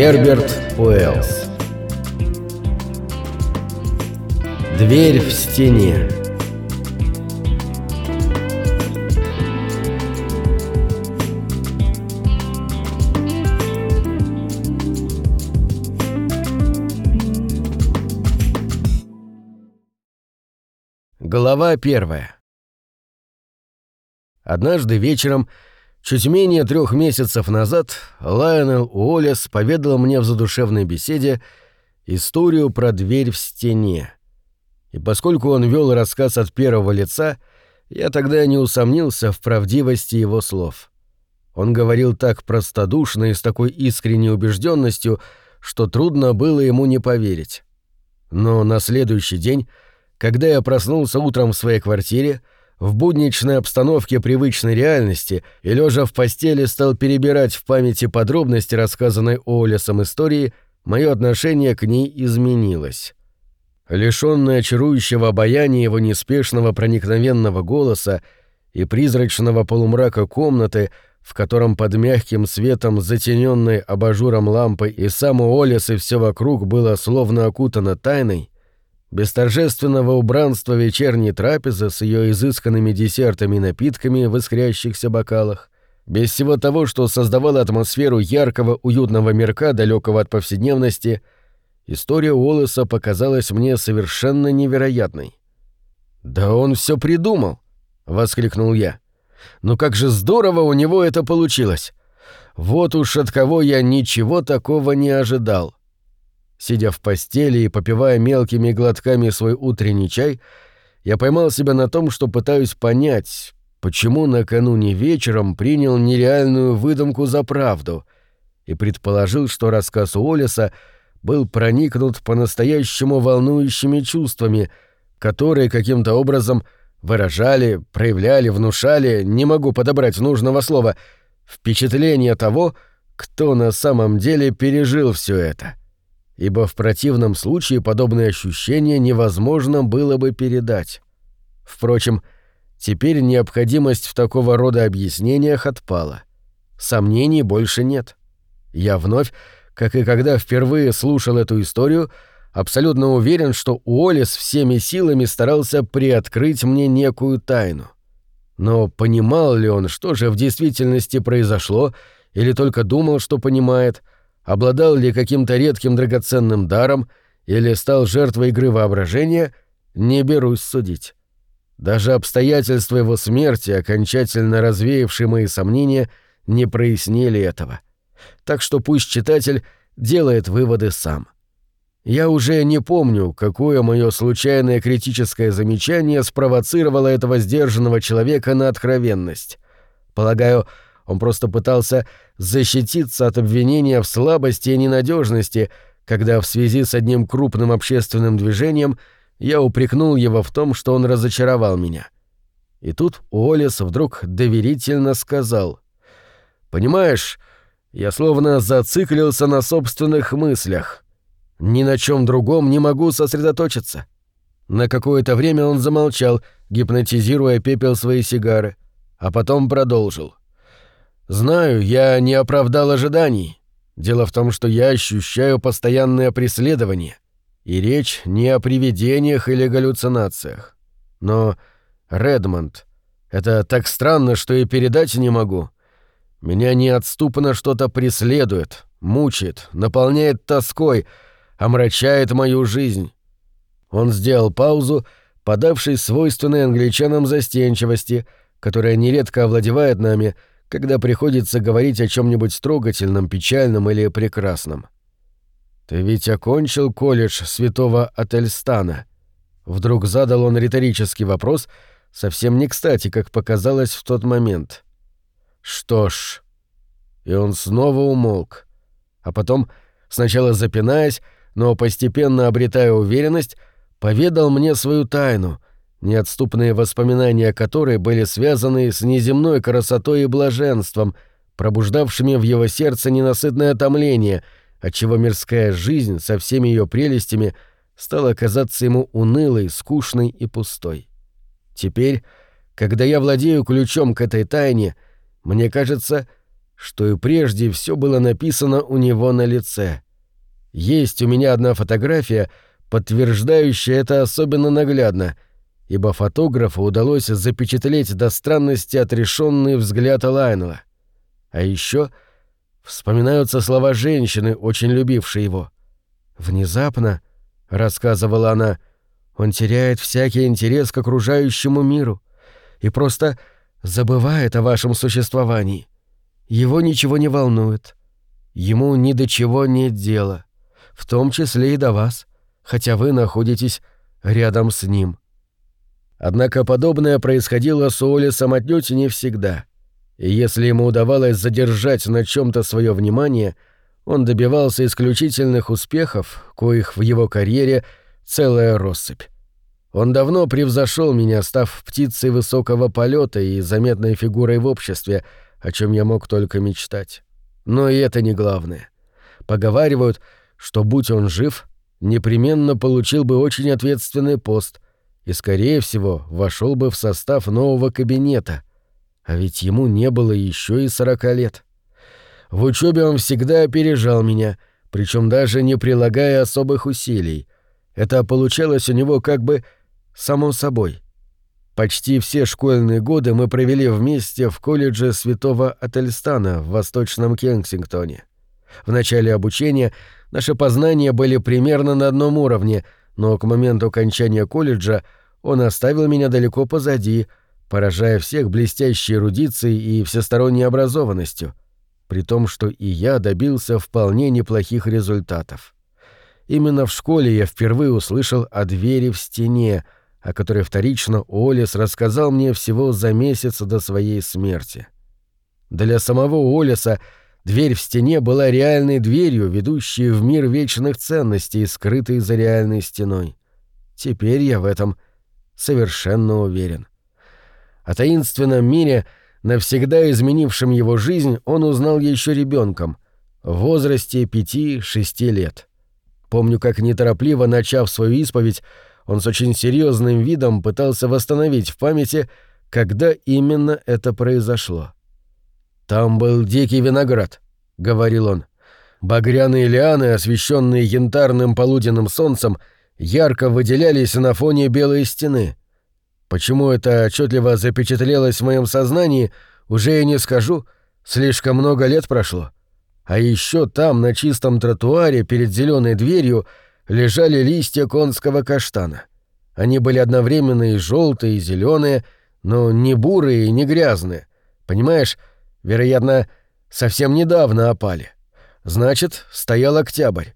Герберт Уэллс. Дверь в стене. Глава первая. Однажды вечером Чуть менее трех месяцев назад Лайонел Уоллес поведал мне в задушевной беседе историю про дверь в стене. И поскольку он вел рассказ от первого лица, я тогда не усомнился в правдивости его слов. Он говорил так простодушно и с такой искренней убежденностью, что трудно было ему не поверить. Но на следующий день, когда я проснулся утром в своей квартире, в будничной обстановке привычной реальности и лежа в постели стал перебирать в памяти подробности рассказанной Олесом истории, мое отношение к ней изменилось. Лишённое очарующего обаяния его неспешного проникновенного голоса и призрачного полумрака комнаты, в котором под мягким светом, затененной абажуром лампы и сам Олес и все вокруг было словно окутано тайной, без торжественного убранства вечерней трапезы с ее изысканными десертами и напитками в искрящихся бокалах, без всего того, что создавало атмосферу яркого, уютного мирка, далекого от повседневности, история Уоллеса показалась мне совершенно невероятной. «Да он все придумал!» — воскликнул я. «Ну как же здорово у него это получилось! Вот уж от кого я ничего такого не ожидал!» Сидя в постели и попивая мелкими глотками свой утренний чай, я поймал себя на том, что пытаюсь понять, почему накануне вечером принял нереальную выдумку за правду и предположил, что рассказ Уоллеса был проникнут по-настоящему волнующими чувствами, которые каким-то образом выражали, проявляли, внушали, не могу подобрать нужного слова, впечатление того, кто на самом деле пережил все это ибо в противном случае подобное ощущение невозможно было бы передать. Впрочем, теперь необходимость в такого рода объяснениях отпала. Сомнений больше нет. Я вновь, как и когда впервые слушал эту историю, абсолютно уверен, что Уоллес всеми силами старался приоткрыть мне некую тайну. Но понимал ли он, что же в действительности произошло, или только думал, что понимает — обладал ли каким-то редким драгоценным даром или стал жертвой игры воображения, не берусь судить. Даже обстоятельства его смерти, окончательно развеявшие мои сомнения, не прояснили этого. Так что пусть читатель делает выводы сам. Я уже не помню, какое мое случайное критическое замечание спровоцировало этого сдержанного человека на откровенность. Полагаю, он просто пытался защититься от обвинения в слабости и ненадежности, когда в связи с одним крупным общественным движением я упрекнул его в том, что он разочаровал меня. И тут Уоллес вдруг доверительно сказал. «Понимаешь, я словно зациклился на собственных мыслях. Ни на чем другом не могу сосредоточиться». На какое-то время он замолчал, гипнотизируя пепел своей сигары, а потом продолжил. Знаю, я не оправдал ожиданий. Дело в том, что я ощущаю постоянное преследование. И речь не о привидениях или галлюцинациях. Но, Редмонд, это так странно, что и передать не могу. Меня неотступно что-то преследует, мучает, наполняет тоской, омрачает мою жизнь. Он сделал паузу, подавшись свойственной англичанам застенчивости, которая нередко овладевает нами — когда приходится говорить о чем-нибудь трогательном, печальном или прекрасном. «Ты ведь окончил колледж святого Ательстана?» Вдруг задал он риторический вопрос, совсем не кстати, как показалось в тот момент. «Что ж...» И он снова умолк. А потом, сначала запинаясь, но постепенно обретая уверенность, поведал мне свою тайну — неотступные воспоминания которой были связаны с неземной красотой и блаженством, пробуждавшими в его сердце ненасытное томление, отчего мирская жизнь со всеми ее прелестями стала казаться ему унылой, скучной и пустой. Теперь, когда я владею ключом к этой тайне, мне кажется, что и прежде все было написано у него на лице. Есть у меня одна фотография, подтверждающая это особенно наглядно, ибо фотографу удалось запечатлеть до странности отрешенный взгляд Лайнела. А еще вспоминаются слова женщины, очень любившей его. «Внезапно», — рассказывала она, — «он теряет всякий интерес к окружающему миру и просто забывает о вашем существовании. Его ничего не волнует. Ему ни до чего нет дела, в том числе и до вас, хотя вы находитесь рядом с ним». Однако подобное происходило с Уоллесом отнюдь не всегда — и если ему удавалось задержать на чем-то свое внимание, он добивался исключительных успехов, коих в его карьере целая россыпь. Он давно превзошел меня, став птицей высокого полета и заметной фигурой в обществе, о чем я мог только мечтать. Но и это не главное. Поговаривают, что будь он жив, непременно получил бы очень ответственный пост и, скорее всего, вошел бы в состав нового кабинета — а ведь ему не было еще и сорока лет. В учебе он всегда опережал меня, причем даже не прилагая особых усилий. Это получалось у него как бы само собой. Почти все школьные годы мы провели вместе в колледже Святого Ательстана в Восточном Кенсингтоне. В начале обучения наши познания были примерно на одном уровне, но к моменту окончания колледжа он оставил меня далеко позади — поражая всех блестящей эрудицией и всесторонней образованностью, при том, что и я добился вполне неплохих результатов. Именно в школе я впервые услышал о двери в стене, о которой вторично Олес рассказал мне всего за месяц до своей смерти. Для самого Олеса дверь в стене была реальной дверью, ведущей в мир вечных ценностей, скрытой за реальной стеной. Теперь я в этом совершенно уверен. О таинственном мире, навсегда изменившем его жизнь, он узнал еще ребенком, в возрасте пяти-шести лет. Помню, как неторопливо начав свою исповедь, он с очень серьезным видом пытался восстановить в памяти, когда именно это произошло. «Там был дикий виноград», — говорил он. Багряные лианы, освещенные янтарным полуденным солнцем, ярко выделялись на фоне белой стены. Почему это отчетливо запечатлелось в моем сознании, уже и не скажу, слишком много лет прошло. А еще там, на чистом тротуаре, перед зеленой дверью, лежали листья конского каштана. Они были одновременно и желтые, и зеленые, но не бурые и не грязные. Понимаешь, вероятно, совсем недавно опали. Значит, стоял октябрь.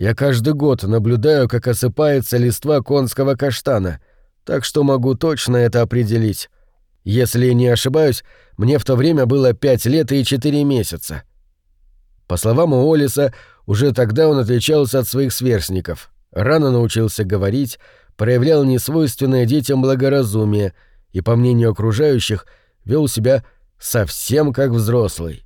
Я каждый год наблюдаю, как осыпается листва конского каштана — так что могу точно это определить. Если не ошибаюсь, мне в то время было пять лет и четыре месяца. По словам Уоллиса, уже тогда он отличался от своих сверстников. Рано научился говорить, проявлял несвойственное детям благоразумие и, по мнению окружающих, вел себя совсем как взрослый.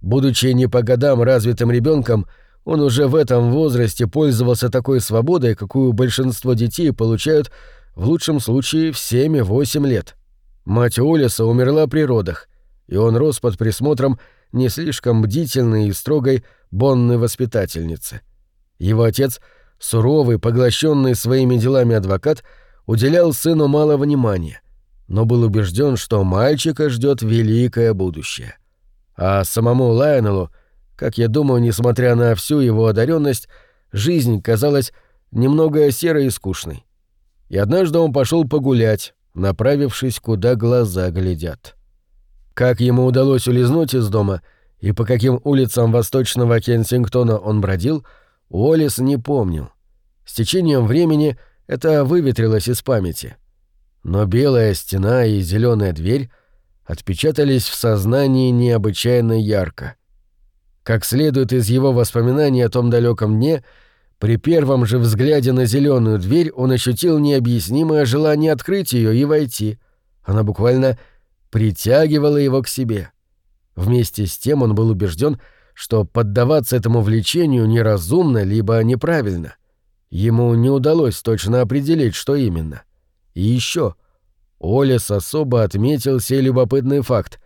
Будучи не по годам развитым ребенком, он уже в этом возрасте пользовался такой свободой, какую большинство детей получают в лучшем случае в 7-8 лет. Мать Олиса умерла при родах, и он рос под присмотром не слишком бдительной и строгой бонной воспитательницы. Его отец, суровый, поглощенный своими делами адвокат, уделял сыну мало внимания, но был убежден, что мальчика ждет великое будущее. А самому Лайонеллу, как я думаю, несмотря на всю его одаренность, жизнь казалась немного серой и скучной и однажды он пошел погулять, направившись, куда глаза глядят. Как ему удалось улизнуть из дома и по каким улицам восточного Кенсингтона он бродил, Уоллес не помнил. С течением времени это выветрилось из памяти. Но белая стена и зеленая дверь отпечатались в сознании необычайно ярко. Как следует из его воспоминаний о том далеком дне — при первом же взгляде на зеленую дверь он ощутил необъяснимое желание открыть ее и войти. Она буквально притягивала его к себе. Вместе с тем он был убежден, что поддаваться этому влечению неразумно либо неправильно. Ему не удалось точно определить, что именно. И еще Олес особо отметил сей любопытный факт.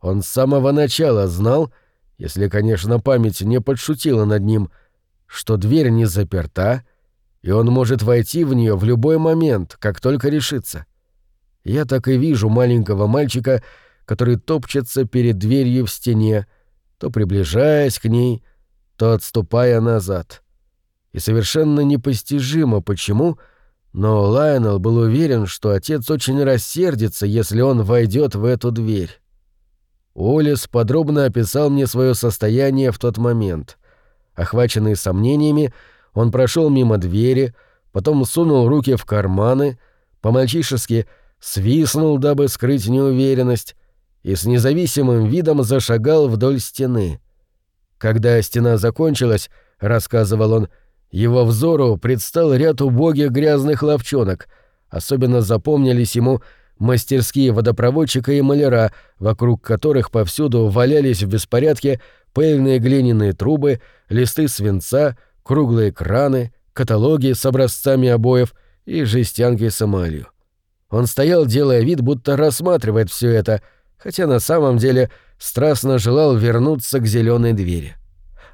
Он с самого начала знал, если, конечно, память не подшутила над ним, что дверь не заперта, и он может войти в нее в любой момент, как только решится. Я так и вижу маленького мальчика, который топчется перед дверью в стене, то приближаясь к ней, то отступая назад. И совершенно непостижимо, почему, но Лайонел был уверен, что отец очень рассердится, если он войдет в эту дверь. Олис подробно описал мне свое состояние в тот момент. Охваченный сомнениями, он прошел мимо двери, потом сунул руки в карманы, по-мальчишески свистнул, дабы скрыть неуверенность, и с независимым видом зашагал вдоль стены. Когда стена закончилась, рассказывал он, его взору предстал ряд убогих грязных ловчонок. Особенно запомнились ему мастерские водопроводчика и маляра, вокруг которых повсюду валялись в беспорядке пыльные глиняные трубы, листы свинца, круглые краны, каталоги с образцами обоев и жестянки с эмалью. Он стоял, делая вид, будто рассматривает все это, хотя на самом деле страстно желал вернуться к зеленой двери.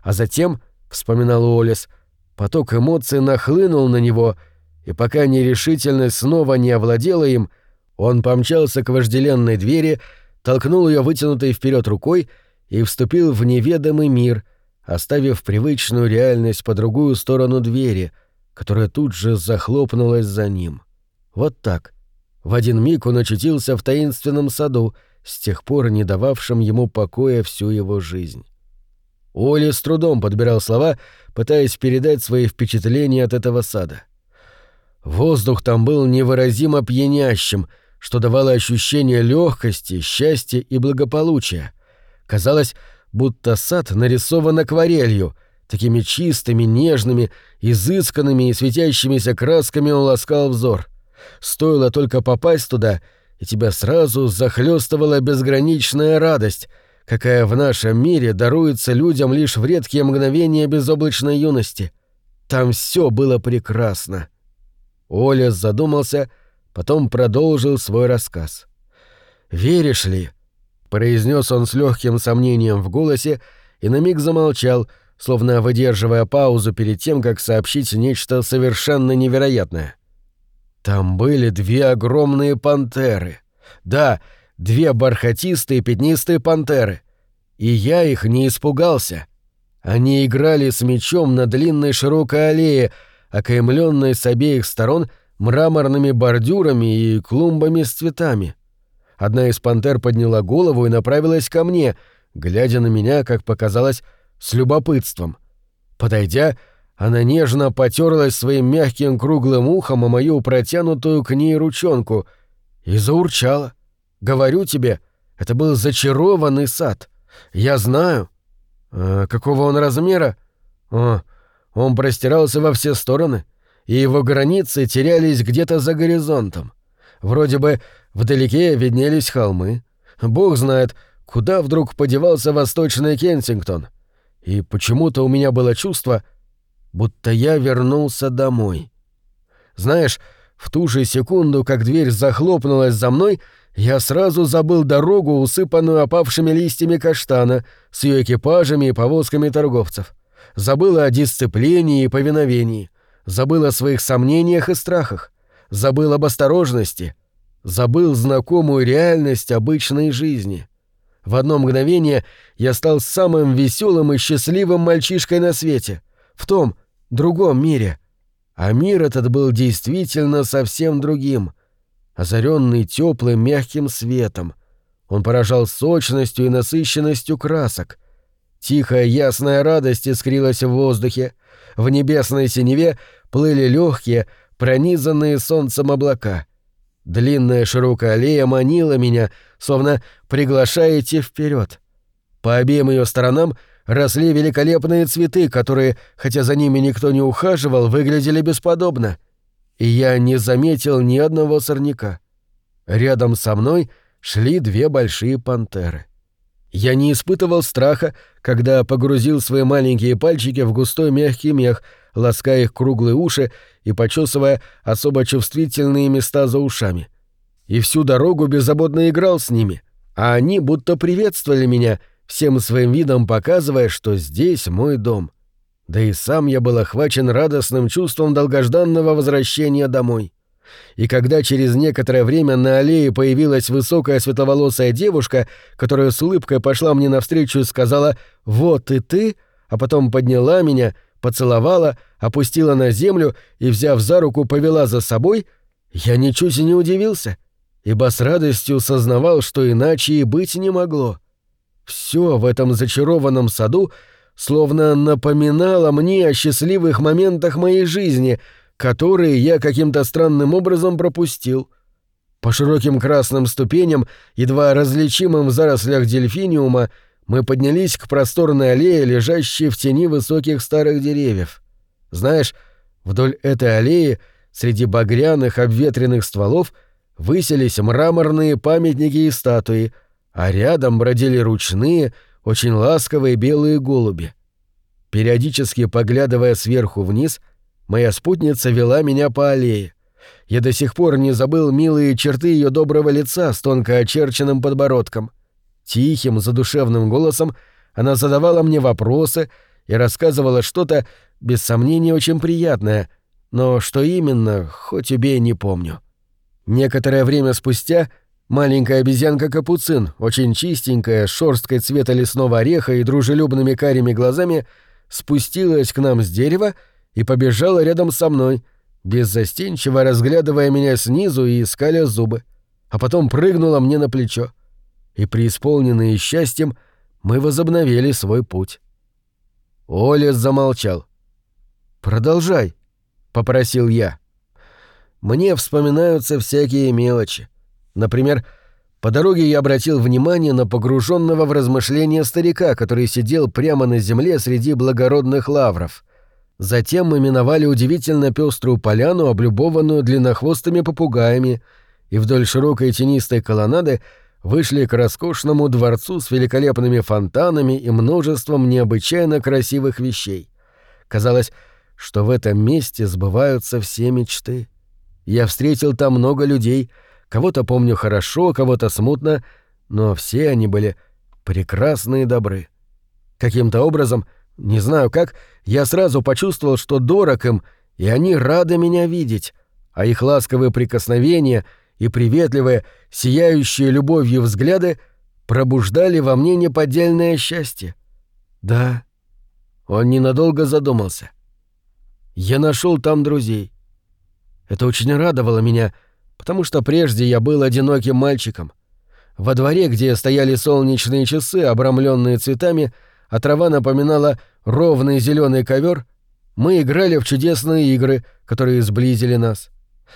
А затем, — вспоминал Уоллес, — поток эмоций нахлынул на него, и пока нерешительность снова не овладела им — он помчался к вожделенной двери, толкнул ее вытянутой вперед рукой и вступил в неведомый мир, оставив привычную реальность по другую сторону двери, которая тут же захлопнулась за ним. Вот так. В один миг он очутился в таинственном саду, с тех пор не дававшем ему покоя всю его жизнь. Оли с трудом подбирал слова, пытаясь передать свои впечатления от этого сада. Воздух там был невыразимо пьянящим — что давало ощущение легкости, счастья и благополучия. Казалось, будто сад нарисован акварелью, такими чистыми, нежными, изысканными и светящимися красками он ласкал взор. Стоило только попасть туда, и тебя сразу захлестывала безграничная радость, какая в нашем мире даруется людям лишь в редкие мгновения безоблачной юности. Там все было прекрасно. Оля задумался — Потом продолжил свой рассказ. «Веришь ли?» — произнес он с легким сомнением в голосе и на миг замолчал, словно выдерживая паузу перед тем, как сообщить нечто совершенно невероятное. Там были две огромные пантеры. Да, две бархатистые пятнистые пантеры. И я их не испугался. Они играли с мечом на длинной широкой аллее, окаймленной с обеих сторон — мраморными бордюрами и клумбами с цветами. Одна из пантер подняла голову и направилась ко мне, глядя на меня, как показалось, с любопытством. Подойдя, она нежно потерлась своим мягким круглым ухом о мою протянутую к ней ручонку и заурчала. «Говорю тебе, это был зачарованный сад. Я знаю». А «Какого он размера?» «О, он простирался во все стороны» и его границы терялись где-то за горизонтом. Вроде бы вдалеке виднелись холмы. Бог знает, куда вдруг подевался восточный Кенсингтон. И почему-то у меня было чувство, будто я вернулся домой. Знаешь, в ту же секунду, как дверь захлопнулась за мной, я сразу забыл дорогу, усыпанную опавшими листьями каштана, с ее экипажами и повозками торговцев. Забыл о дисциплине и повиновении забыл о своих сомнениях и страхах, забыл об осторожности, забыл знакомую реальность обычной жизни. В одно мгновение я стал самым веселым и счастливым мальчишкой на свете, в том, другом мире. А мир этот был действительно совсем другим, озаренный теплым мягким светом. Он поражал сочностью и насыщенностью красок. Тихая ясная радость искрилась в воздухе, в небесной синеве плыли легкие, пронизанные солнцем облака. Длинная широкая аллея манила меня, словно приглашая идти вперед. По обеим ее сторонам росли великолепные цветы, которые, хотя за ними никто не ухаживал, выглядели бесподобно. И я не заметил ни одного сорняка. Рядом со мной шли две большие пантеры. Я не испытывал страха, когда погрузил свои маленькие пальчики в густой мягкий мех, лаская их круглые уши и почесывая особо чувствительные места за ушами. И всю дорогу беззаботно играл с ними, а они будто приветствовали меня, всем своим видом показывая, что здесь мой дом. Да и сам я был охвачен радостным чувством долгожданного возвращения домой. И когда через некоторое время на аллее появилась высокая светловолосая девушка, которая с улыбкой пошла мне навстречу и сказала «Вот и ты», а потом подняла меня, поцеловала, опустила на землю и, взяв за руку, повела за собой, я ничуть не удивился, ибо с радостью сознавал, что иначе и быть не могло. Все в этом зачарованном саду словно напоминало мне о счастливых моментах моей жизни — которые я каким-то странным образом пропустил. По широким красным ступеням, едва различимым в зарослях дельфиниума, мы поднялись к просторной аллее, лежащей в тени высоких старых деревьев. Знаешь, вдоль этой аллеи, среди багряных обветренных стволов, выселись мраморные памятники и статуи, а рядом бродили ручные, очень ласковые белые голуби. Периодически поглядывая сверху вниз — Моя спутница вела меня по аллее. Я до сих пор не забыл милые черты ее доброго лица с тонко очерченным подбородком. Тихим, задушевным голосом она задавала мне вопросы и рассказывала что-то, без сомнения, очень приятное, но что именно, хоть убей, не помню. Некоторое время спустя маленькая обезьянка-капуцин, очень чистенькая, с шорсткой цвета лесного ореха и дружелюбными карими глазами, спустилась к нам с дерева и побежала рядом со мной, беззастенчиво разглядывая меня снизу и искаля зубы, а потом прыгнула мне на плечо. И преисполненные счастьем мы возобновили свой путь. Олес замолчал. «Продолжай», — попросил я. Мне вспоминаются всякие мелочи. Например, по дороге я обратил внимание на погруженного в размышления старика, который сидел прямо на земле среди благородных лавров — Затем мы миновали удивительно пеструю поляну, облюбованную длиннохвостыми попугаями, и вдоль широкой тенистой колоннады вышли к роскошному дворцу с великолепными фонтанами и множеством необычайно красивых вещей. Казалось, что в этом месте сбываются все мечты. Я встретил там много людей, кого-то помню хорошо, кого-то смутно, но все они были прекрасны и добры. Каким-то образом — не знаю как, я сразу почувствовал, что дорог им, и они рады меня видеть, а их ласковые прикосновения и приветливые, сияющие любовью взгляды пробуждали во мне неподдельное счастье. Да, он ненадолго задумался. Я нашел там друзей. Это очень радовало меня, потому что прежде я был одиноким мальчиком. Во дворе, где стояли солнечные часы, обрамленные цветами, а трава напоминала ровный зеленый ковер, мы играли в чудесные игры, которые сблизили нас.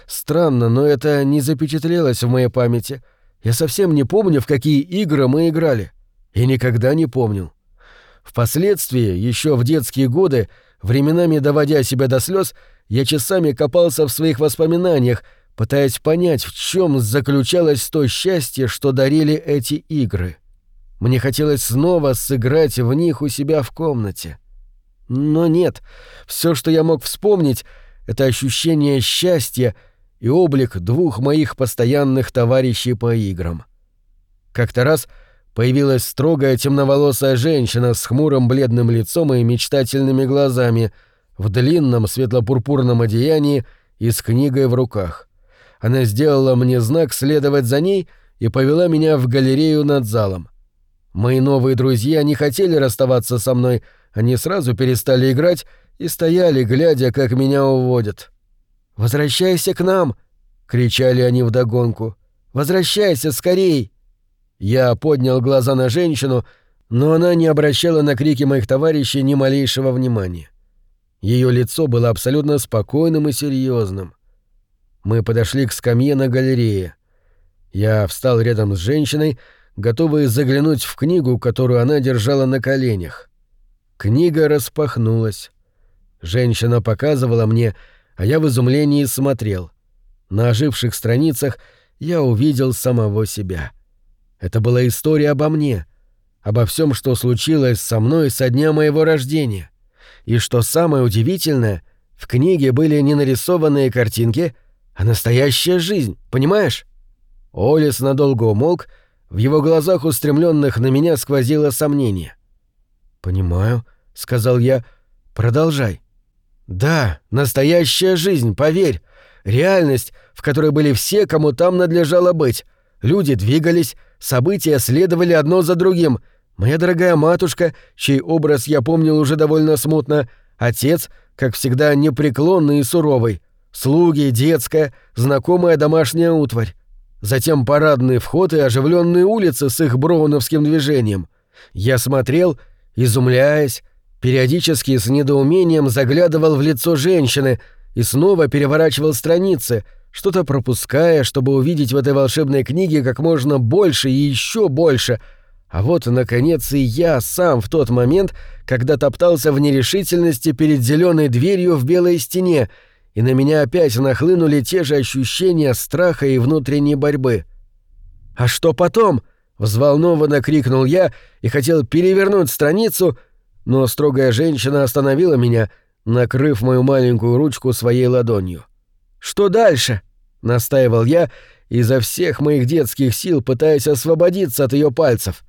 Странно, но это не запечатлелось в моей памяти. Я совсем не помню, в какие игры мы играли. И никогда не помню. Впоследствии, еще в детские годы, временами доводя себя до слез, я часами копался в своих воспоминаниях, пытаясь понять, в чем заключалось то счастье, что дарили эти игры. — мне хотелось снова сыграть в них у себя в комнате. Но нет, все, что я мог вспомнить, это ощущение счастья и облик двух моих постоянных товарищей по играм. Как-то раз появилась строгая темноволосая женщина с хмурым бледным лицом и мечтательными глазами в длинном светло-пурпурном одеянии и с книгой в руках. Она сделала мне знак следовать за ней и повела меня в галерею над залом. Мои новые друзья не хотели расставаться со мной, они сразу перестали играть и стояли, глядя, как меня уводят. «Возвращайся к нам!» — кричали они вдогонку. «Возвращайся скорей!» Я поднял глаза на женщину, но она не обращала на крики моих товарищей ни малейшего внимания. Ее лицо было абсолютно спокойным и серьезным. Мы подошли к скамье на галерее. Я встал рядом с женщиной, готовые заглянуть в книгу, которую она держала на коленях. Книга распахнулась. Женщина показывала мне, а я в изумлении смотрел. На оживших страницах я увидел самого себя. Это была история обо мне, обо всем, что случилось со мной со дня моего рождения. И что самое удивительное, в книге были не нарисованные картинки, а настоящая жизнь, понимаешь? Олис надолго умолк, В его глазах, устремленных на меня, сквозило сомнение. «Понимаю», — сказал я, — «продолжай». «Да, настоящая жизнь, поверь. Реальность, в которой были все, кому там надлежало быть. Люди двигались, события следовали одно за другим. Моя дорогая матушка, чей образ я помнил уже довольно смутно, отец, как всегда, непреклонный и суровый, слуги, детская, знакомая домашняя утварь. Затем парадный вход и оживленные улицы с их броуновским движением. Я смотрел, изумляясь, периодически с недоумением заглядывал в лицо женщины и снова переворачивал страницы, что-то пропуская, чтобы увидеть в этой волшебной книге как можно больше и еще больше. А вот, наконец, и я сам в тот момент, когда топтался в нерешительности перед зеленой дверью в белой стене — и на меня опять нахлынули те же ощущения страха и внутренней борьбы. «А что потом?» — взволнованно крикнул я и хотел перевернуть страницу, но строгая женщина остановила меня, накрыв мою маленькую ручку своей ладонью. «Что дальше?» — настаивал я, изо всех моих детских сил пытаясь освободиться от ее пальцев.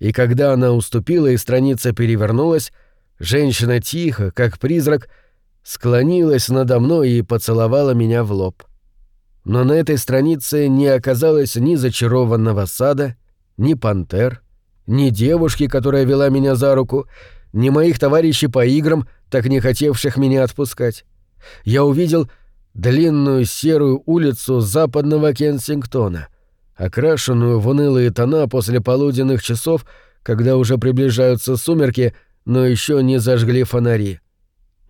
И когда она уступила и страница перевернулась, женщина тихо, как призрак, — склонилась надо мной и поцеловала меня в лоб. Но на этой странице не оказалось ни зачарованного сада, ни пантер, ни девушки, которая вела меня за руку, ни моих товарищей по играм, так не хотевших меня отпускать. Я увидел длинную серую улицу западного Кенсингтона, окрашенную в унылые тона после полуденных часов, когда уже приближаются сумерки, но еще не зажгли фонари.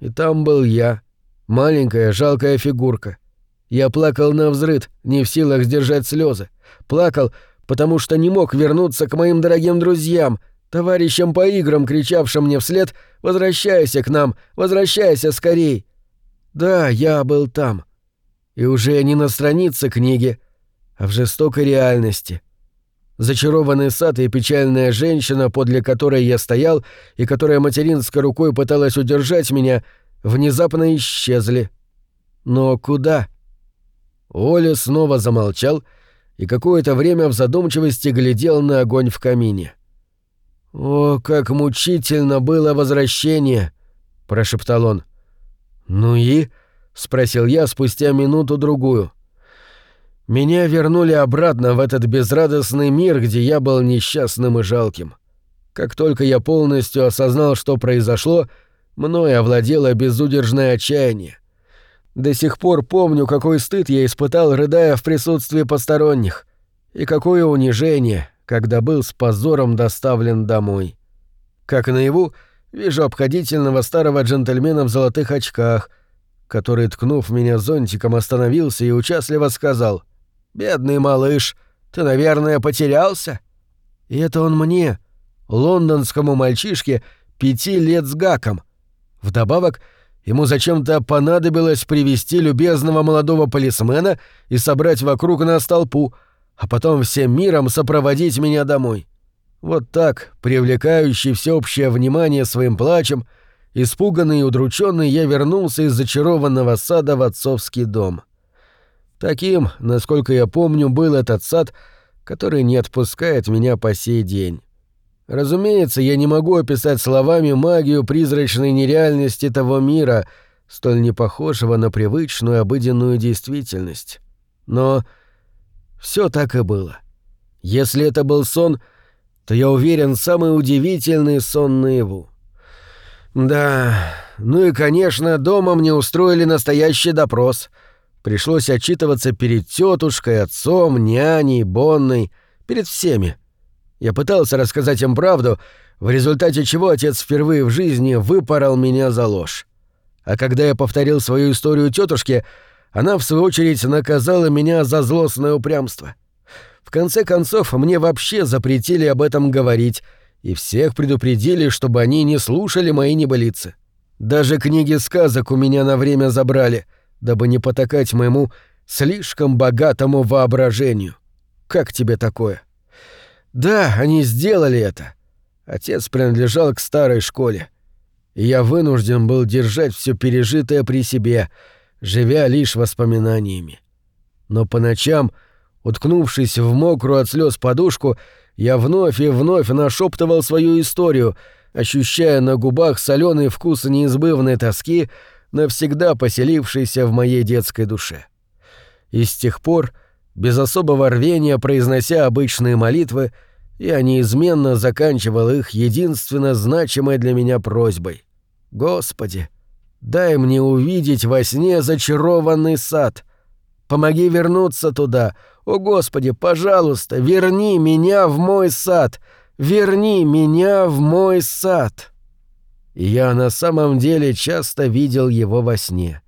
И там был я, маленькая жалкая фигурка. Я плакал на взрыд, не в силах сдержать слезы. Плакал, потому что не мог вернуться к моим дорогим друзьям, товарищам по играм, кричавшим мне вслед «Возвращайся к нам! Возвращайся скорей!» Да, я был там. И уже не на странице книги, а в жестокой реальности. Зачарованный сад и печальная женщина, подле которой я стоял и которая материнской рукой пыталась удержать меня, внезапно исчезли. Но куда? Оля снова замолчал и какое-то время в задумчивости глядел на огонь в камине. «О, как мучительно было возвращение!» — прошептал он. «Ну и?» — спросил я спустя минуту-другую. Меня вернули обратно в этот безрадостный мир, где я был несчастным и жалким. Как только я полностью осознал, что произошло, мной овладело безудержное отчаяние. До сих пор помню, какой стыд я испытал, рыдая в присутствии посторонних, и какое унижение, когда был с позором доставлен домой. Как наяву, вижу обходительного старого джентльмена в золотых очках, который, ткнув меня зонтиком, остановился и участливо сказал — «Бедный малыш, ты, наверное, потерялся?» И это он мне, лондонскому мальчишке, пяти лет с гаком. Вдобавок, ему зачем-то понадобилось привести любезного молодого полисмена и собрать вокруг нас толпу, а потом всем миром сопроводить меня домой. Вот так, привлекающий всеобщее внимание своим плачем, испуганный и удрученный, я вернулся из зачарованного сада в отцовский дом. — Таким, насколько я помню, был этот сад, который не отпускает меня по сей день. Разумеется, я не могу описать словами магию призрачной нереальности того мира, столь непохожего на привычную обыденную действительность. Но все так и было. Если это был сон, то я уверен, самый удивительный сон наяву. Да, ну и, конечно, дома мне устроили настоящий допрос — Пришлось отчитываться перед тетушкой, отцом, няней, Бонной, перед всеми. Я пытался рассказать им правду, в результате чего отец впервые в жизни выпорол меня за ложь. А когда я повторил свою историю тетушке, она, в свою очередь, наказала меня за злостное упрямство. В конце концов, мне вообще запретили об этом говорить, и всех предупредили, чтобы они не слушали мои небылицы. Даже книги сказок у меня на время забрали — дабы не потакать моему слишком богатому воображению. Как тебе такое? Да, они сделали это. Отец принадлежал к старой школе. И я вынужден был держать все пережитое при себе, живя лишь воспоминаниями. Но по ночам Уткнувшись в мокрую от слез подушку, я вновь и вновь нашептывал свою историю, ощущая на губах соленый вкус неизбывной тоски, навсегда поселившейся в моей детской душе. И с тех пор, без особого рвения произнося обычные молитвы, я неизменно заканчивал их единственно значимой для меня просьбой. «Господи, дай мне увидеть во сне зачарованный сад. Помоги вернуться туда. О, Господи, пожалуйста, верни меня в мой сад. Верни меня в мой сад». Я на самом деле часто видел его во сне.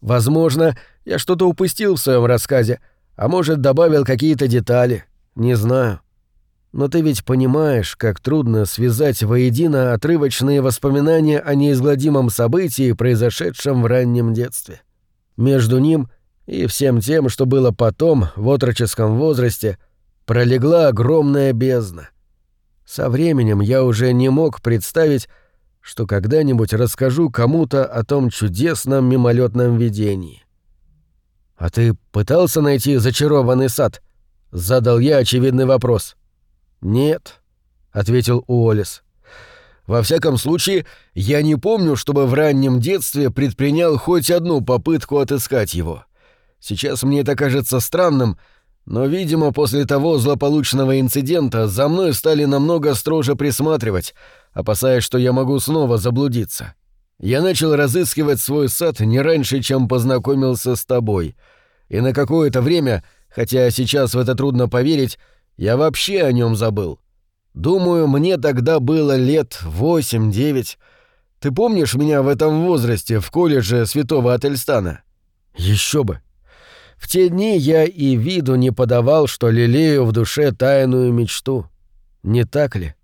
Возможно, я что-то упустил в своем рассказе, а может, добавил какие-то детали. Не знаю. Но ты ведь понимаешь, как трудно связать воедино отрывочные воспоминания о неизгладимом событии, произошедшем в раннем детстве. Между ним и всем тем, что было потом, в отроческом возрасте, пролегла огромная бездна. Со временем я уже не мог представить, что когда-нибудь расскажу кому-то о том чудесном мимолетном видении. «А ты пытался найти зачарованный сад?» — задал я очевидный вопрос. «Нет», — ответил Уоллес. «Во всяком случае, я не помню, чтобы в раннем детстве предпринял хоть одну попытку отыскать его. Сейчас мне это кажется странным, но, видимо, после того злополучного инцидента за мной стали намного строже присматривать, опасаясь, что я могу снова заблудиться. Я начал разыскивать свой сад не раньше, чем познакомился с тобой. И на какое-то время, хотя сейчас в это трудно поверить, я вообще о нем забыл. Думаю, мне тогда было лет восемь-девять. Ты помнишь меня в этом возрасте в колледже Святого Ательстана? Еще бы. В те дни я и виду не подавал, что лелею в душе тайную мечту. Не так ли?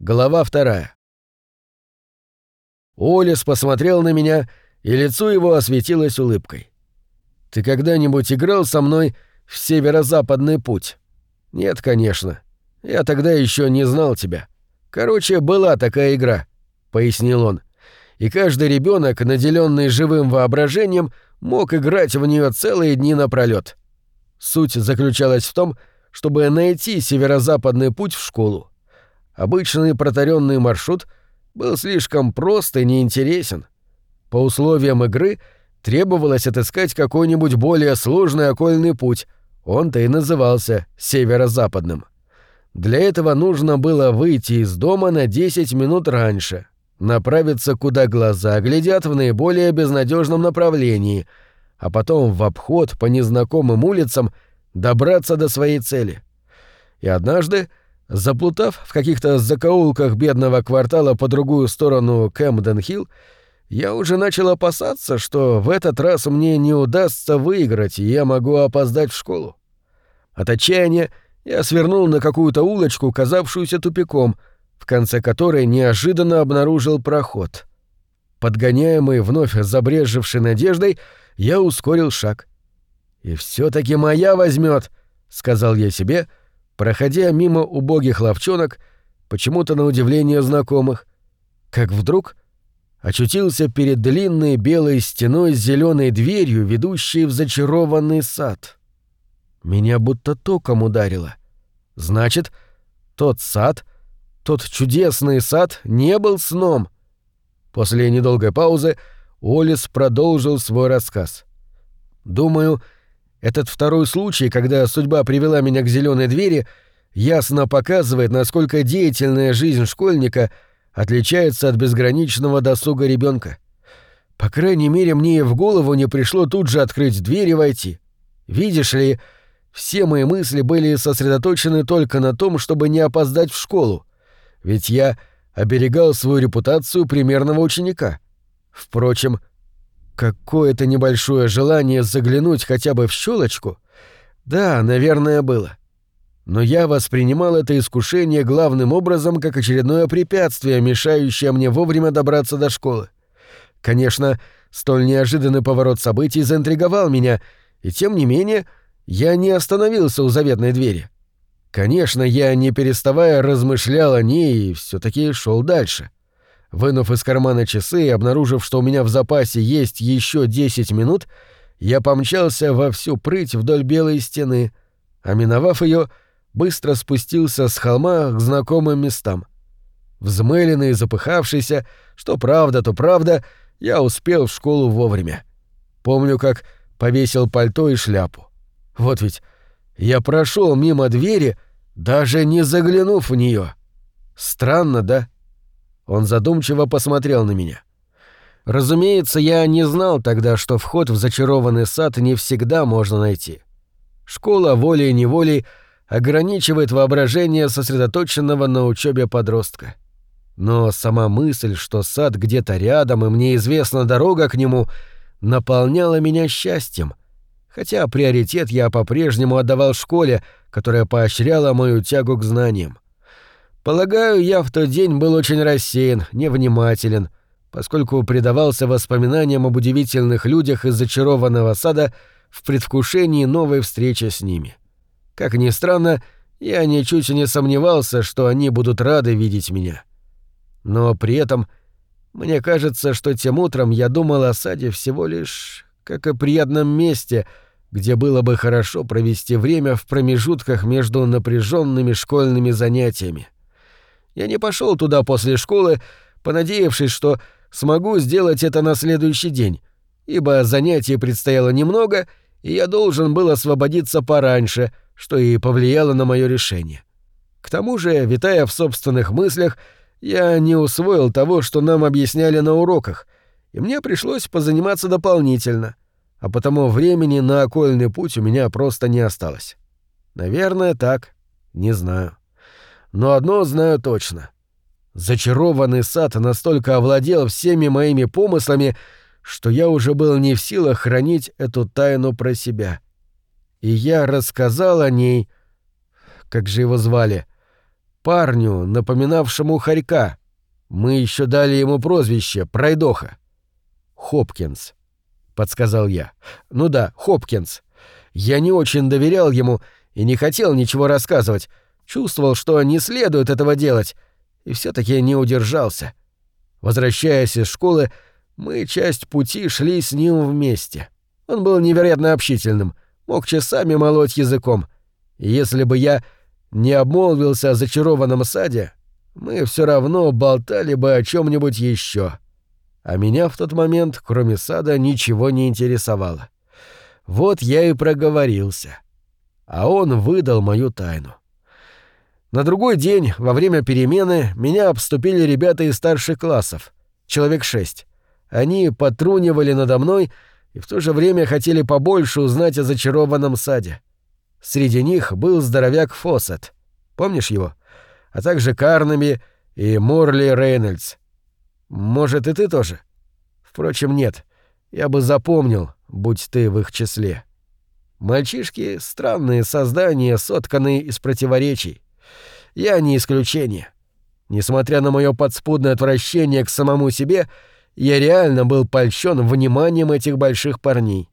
Глава вторая. Олес посмотрел на меня, и лицо его осветилось улыбкой. «Ты когда-нибудь играл со мной в северо-западный путь. Нет, конечно. Я тогда еще не знал тебя. Короче, была такая игра, пояснил он. И каждый ребенок, наделенный живым воображением, мог играть в нее целые дни напролет. Суть заключалась в том, чтобы найти северо-западный путь в школу. Обычный протаренный маршрут был слишком прост и неинтересен. По условиям игры требовалось отыскать какой-нибудь более сложный окольный путь, он-то и назывался северо-западным. Для этого нужно было выйти из дома на 10 минут раньше, направиться куда глаза глядят в наиболее безнадежном направлении, а потом в обход по незнакомым улицам добраться до своей цели. И однажды, заплутав в каких-то закоулках бедного квартала по другую сторону Кэмден-Хилл, я уже начал опасаться, что в этот раз мне не удастся выиграть, и я могу опоздать в школу. От отчаяния я свернул на какую-то улочку, казавшуюся тупиком, в конце которой неожиданно обнаружил проход. Подгоняемый вновь забрежевшей надеждой, я ускорил шаг. «И все таки моя возьмет, сказал я себе, проходя мимо убогих ловчонок, почему-то на удивление знакомых, как вдруг очутился перед длинной белой стеной с зеленой дверью, ведущей в зачарованный сад. Меня будто током ударило. Значит, тот сад, тот чудесный сад не был сном. После недолгой паузы Олис продолжил свой рассказ. Думаю, этот второй случай, когда судьба привела меня к зеленой двери, ясно показывает, насколько деятельная жизнь школьника отличается от безграничного досуга ребенка. По крайней мере, мне и в голову не пришло тут же открыть дверь и войти. Видишь ли, все мои мысли были сосредоточены только на том, чтобы не опоздать в школу, ведь я оберегал свою репутацию примерного ученика. Впрочем, какое-то небольшое желание заглянуть хотя бы в щелочку, да, наверное, было. Но я воспринимал это искушение главным образом как очередное препятствие, мешающее мне вовремя добраться до школы. Конечно, столь неожиданный поворот событий заинтриговал меня, и тем не менее — я не остановился у заветной двери. Конечно, я, не переставая, размышлял о ней и все таки шел дальше. Вынув из кармана часы и обнаружив, что у меня в запасе есть еще 10 минут, я помчался во всю прыть вдоль белой стены, а миновав ее, быстро спустился с холма к знакомым местам. Взмыленный и запыхавшийся, что правда, то правда, я успел в школу вовремя. Помню, как повесил пальто и шляпу. Вот ведь я прошел мимо двери, даже не заглянув в нее. Странно, да? Он задумчиво посмотрел на меня. Разумеется, я не знал тогда, что вход в зачарованный сад не всегда можно найти. Школа волей-неволей ограничивает воображение сосредоточенного на учебе подростка. Но сама мысль, что сад где-то рядом и мне известна дорога к нему, наполняла меня счастьем, хотя приоритет я по-прежнему отдавал школе, которая поощряла мою тягу к знаниям. Полагаю, я в тот день был очень рассеян, невнимателен, поскольку предавался воспоминаниям об удивительных людях из зачарованного сада в предвкушении новой встречи с ними. Как ни странно, я ничуть не сомневался, что они будут рады видеть меня. Но при этом мне кажется, что тем утром я думал о саде всего лишь как о приятном месте, где было бы хорошо провести время в промежутках между напряженными школьными занятиями. Я не пошел туда после школы, понадеявшись, что смогу сделать это на следующий день, ибо занятий предстояло немного, и я должен был освободиться пораньше, что и повлияло на мое решение. К тому же, витая в собственных мыслях, я не усвоил того, что нам объясняли на уроках, и мне пришлось позаниматься дополнительно, а потому времени на окольный путь у меня просто не осталось. Наверное, так. Не знаю. Но одно знаю точно. Зачарованный сад настолько овладел всеми моими помыслами, что я уже был не в силах хранить эту тайну про себя. И я рассказал о ней... Как же его звали? парню, напоминавшему хорька. Мы еще дали ему прозвище Пройдоха. Хопкинс, подсказал я. Ну да, Хопкинс. Я не очень доверял ему и не хотел ничего рассказывать. Чувствовал, что не следует этого делать, и все таки не удержался. Возвращаясь из школы, мы часть пути шли с ним вместе. Он был невероятно общительным, мог часами молоть языком. И если бы я не обмолвился о зачарованном саде, мы все равно болтали бы о чем нибудь еще. А меня в тот момент, кроме сада, ничего не интересовало. Вот я и проговорился. А он выдал мою тайну. На другой день, во время перемены, меня обступили ребята из старших классов, человек шесть. Они потрунивали надо мной и в то же время хотели побольше узнать о зачарованном саде. Среди них был здоровяк Фоссет. Помнишь его? А также Карнами и Морли Рейнольдс. Может, и ты тоже? Впрочем, нет. Я бы запомнил, будь ты в их числе. Мальчишки — странные создания, сотканные из противоречий. Я не исключение. Несмотря на мое подспудное отвращение к самому себе, я реально был польщен вниманием этих больших парней.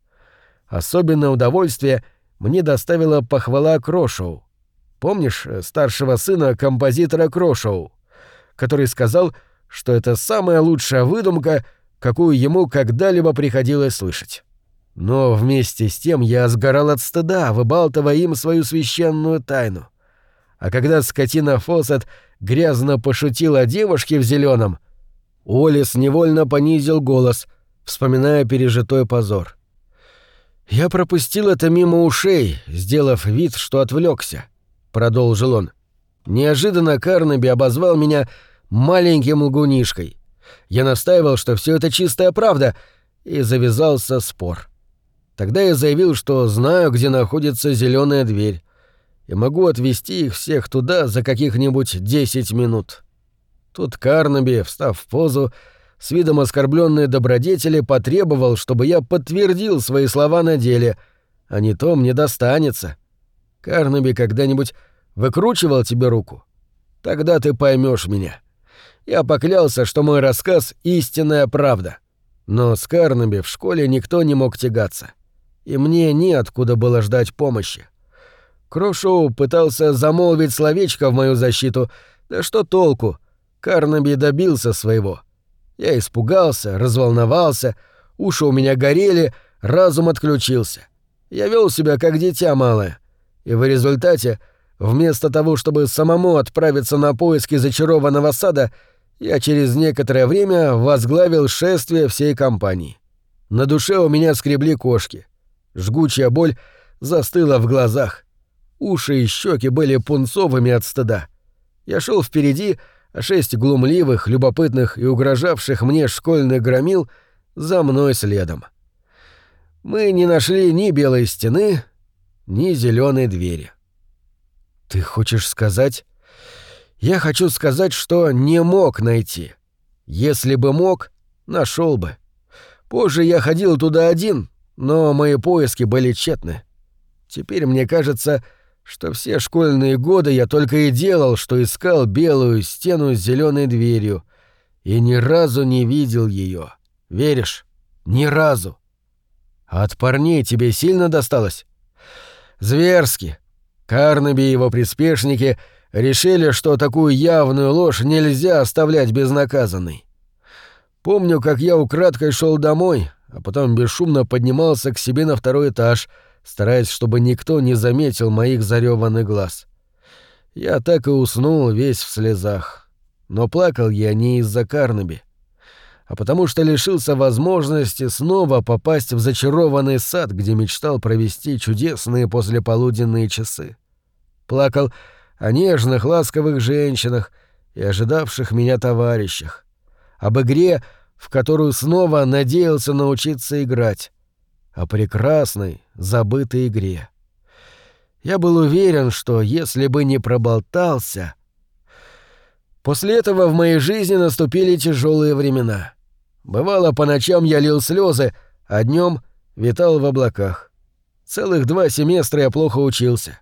Особенное удовольствие — мне доставила похвала Крошоу. Помнишь э, старшего сына композитора Крошоу, который сказал, что это самая лучшая выдумка, какую ему когда-либо приходилось слышать. Но вместе с тем я сгорал от стыда, выбалтывая им свою священную тайну. А когда скотина Фоссет грязно пошутил о девушке в зеленом, Олис невольно понизил голос, вспоминая пережитой позор. «Я пропустил это мимо ушей, сделав вид, что отвлекся, продолжил он. Неожиданно Карнаби обозвал меня маленьким лгунишкой. Я настаивал, что все это чистая правда, и завязался спор. Тогда я заявил, что знаю, где находится зеленая дверь, и могу отвезти их всех туда за каких-нибудь десять минут. Тут Карнаби, встав в позу, с видом оскорбленной добродетели потребовал, чтобы я подтвердил свои слова на деле, а не то мне достанется. Карнаби когда-нибудь выкручивал тебе руку? Тогда ты поймешь меня. Я поклялся, что мой рассказ — истинная правда. Но с Карнаби в школе никто не мог тягаться. И мне неоткуда было ждать помощи. Крошоу пытался замолвить словечко в мою защиту, да что толку? Карнаби добился своего — я испугался, разволновался, уши у меня горели, разум отключился. Я вел себя как дитя малое. И в результате, вместо того, чтобы самому отправиться на поиски зачарованного сада, я через некоторое время возглавил шествие всей компании. На душе у меня скребли кошки. Жгучая боль застыла в глазах. Уши и щеки были пунцовыми от стыда. Я шел впереди, а шесть глумливых, любопытных и угрожавших мне школьных громил за мной следом. Мы не нашли ни белой стены, ни зеленой двери. Ты хочешь сказать? Я хочу сказать, что не мог найти. Если бы мог, нашел бы. Позже я ходил туда один, но мои поиски были тщетны. Теперь мне кажется, что все школьные годы я только и делал, что искал белую стену с зеленой дверью, и ни разу не видел ее. Веришь? Ни разу. А от парней тебе сильно досталось? Зверски. Карнаби и его приспешники решили, что такую явную ложь нельзя оставлять безнаказанной. Помню, как я украдкой шел домой, а потом бесшумно поднимался к себе на второй этаж — стараясь, чтобы никто не заметил моих зареванных глаз. Я так и уснул весь в слезах. Но плакал я не из-за Карнаби, а потому что лишился возможности снова попасть в зачарованный сад, где мечтал провести чудесные послеполуденные часы. Плакал о нежных, ласковых женщинах и ожидавших меня товарищах, об игре, в которую снова надеялся научиться играть, о прекрасной, забытой игре. Я был уверен, что если бы не проболтался... После этого в моей жизни наступили тяжелые времена. Бывало, по ночам я лил слезы, а днем витал в облаках. Целых два семестра я плохо учился.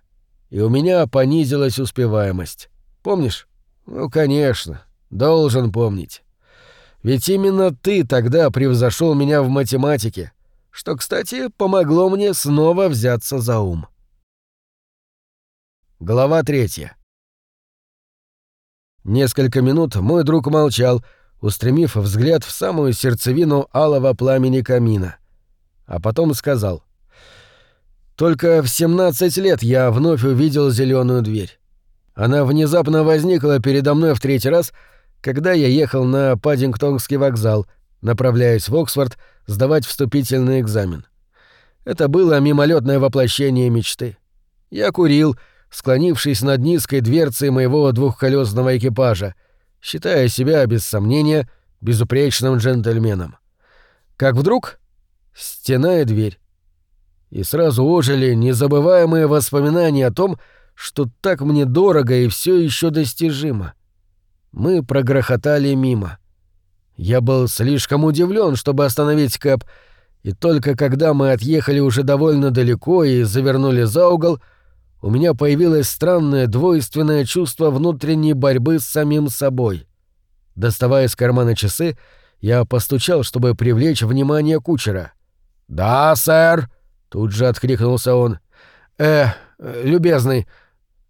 И у меня понизилась успеваемость. Помнишь? Ну, конечно. Должен помнить. Ведь именно ты тогда превзошел меня в математике, что, кстати, помогло мне снова взяться за ум. Глава третья. Несколько минут мой друг молчал, устремив взгляд в самую сердцевину алого пламени камина. А потом сказал. «Только в 17 лет я вновь увидел зеленую дверь. Она внезапно возникла передо мной в третий раз, когда я ехал на Паддингтонский вокзал, направляясь в Оксфорд, сдавать вступительный экзамен. Это было мимолетное воплощение мечты. Я курил, склонившись над низкой дверцей моего двухколесного экипажа, считая себя, без сомнения, безупречным джентльменом. Как вдруг стена и дверь. И сразу ожили незабываемые воспоминания о том, что так мне дорого и все еще достижимо. Мы прогрохотали мимо — я был слишком удивлен, чтобы остановить Кэп, и только когда мы отъехали уже довольно далеко и завернули за угол, у меня появилось странное двойственное чувство внутренней борьбы с самим собой. Доставая из кармана часы, я постучал, чтобы привлечь внимание кучера. «Да, сэр!» — тут же откликнулся он. «Э, любезный...»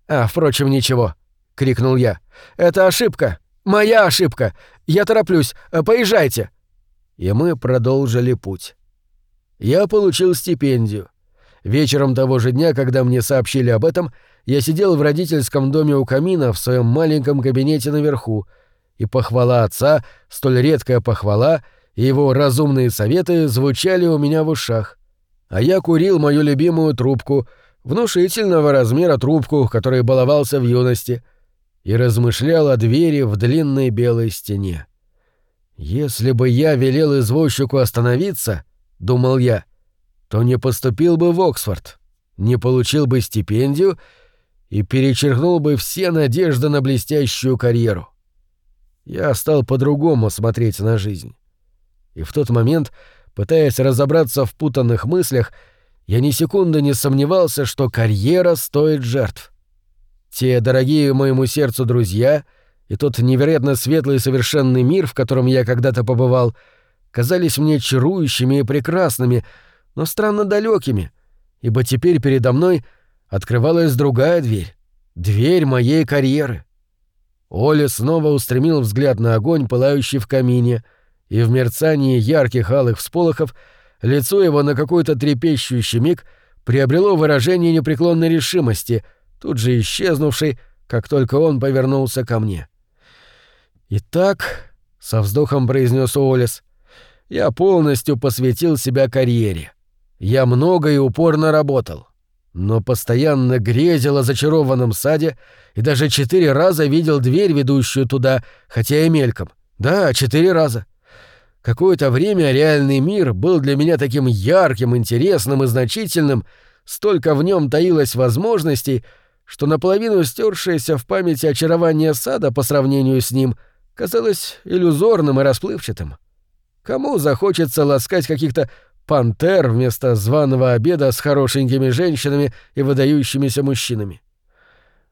«А, впрочем, ничего», — крикнул я. «Это ошибка!» «Моя ошибка! Я тороплюсь! Э, поезжайте!» И мы продолжили путь. Я получил стипендию. Вечером того же дня, когда мне сообщили об этом, я сидел в родительском доме у камина в своем маленьком кабинете наверху, и похвала отца, столь редкая похвала, и его разумные советы звучали у меня в ушах. А я курил мою любимую трубку, внушительного размера трубку, которой баловался в юности — и размышлял о двери в длинной белой стене. «Если бы я велел извозчику остановиться, — думал я, — то не поступил бы в Оксфорд, не получил бы стипендию и перечеркнул бы все надежды на блестящую карьеру. Я стал по-другому смотреть на жизнь. И в тот момент, пытаясь разобраться в путанных мыслях, я ни секунды не сомневался, что карьера стоит жертв. Те дорогие моему сердцу друзья и тот невероятно светлый совершенный мир, в котором я когда-то побывал, казались мне чарующими и прекрасными, но странно далекими, ибо теперь передо мной открывалась другая дверь, дверь моей карьеры. Оля снова устремил взгляд на огонь, пылающий в камине, и в мерцании ярких алых всполохов Лицо его на какой-то трепещущий миг приобрело выражение непреклонной решимости, тут же исчезнувшей, как только он повернулся ко мне. «Итак», — со вздохом произнес Уоллес, — «я полностью посвятил себя карьере. Я много и упорно работал, но постоянно грезил о зачарованном саде и даже четыре раза видел дверь, ведущую туда, хотя и мельком. Да, четыре раза. Какое-то время реальный мир был для меня таким ярким, интересным и значительным, столько в нем таилось возможностей, что наполовину стершееся в памяти очарование сада по сравнению с ним казалось иллюзорным и расплывчатым. Кому захочется ласкать каких-то пантер вместо званого обеда с хорошенькими женщинами и выдающимися мужчинами?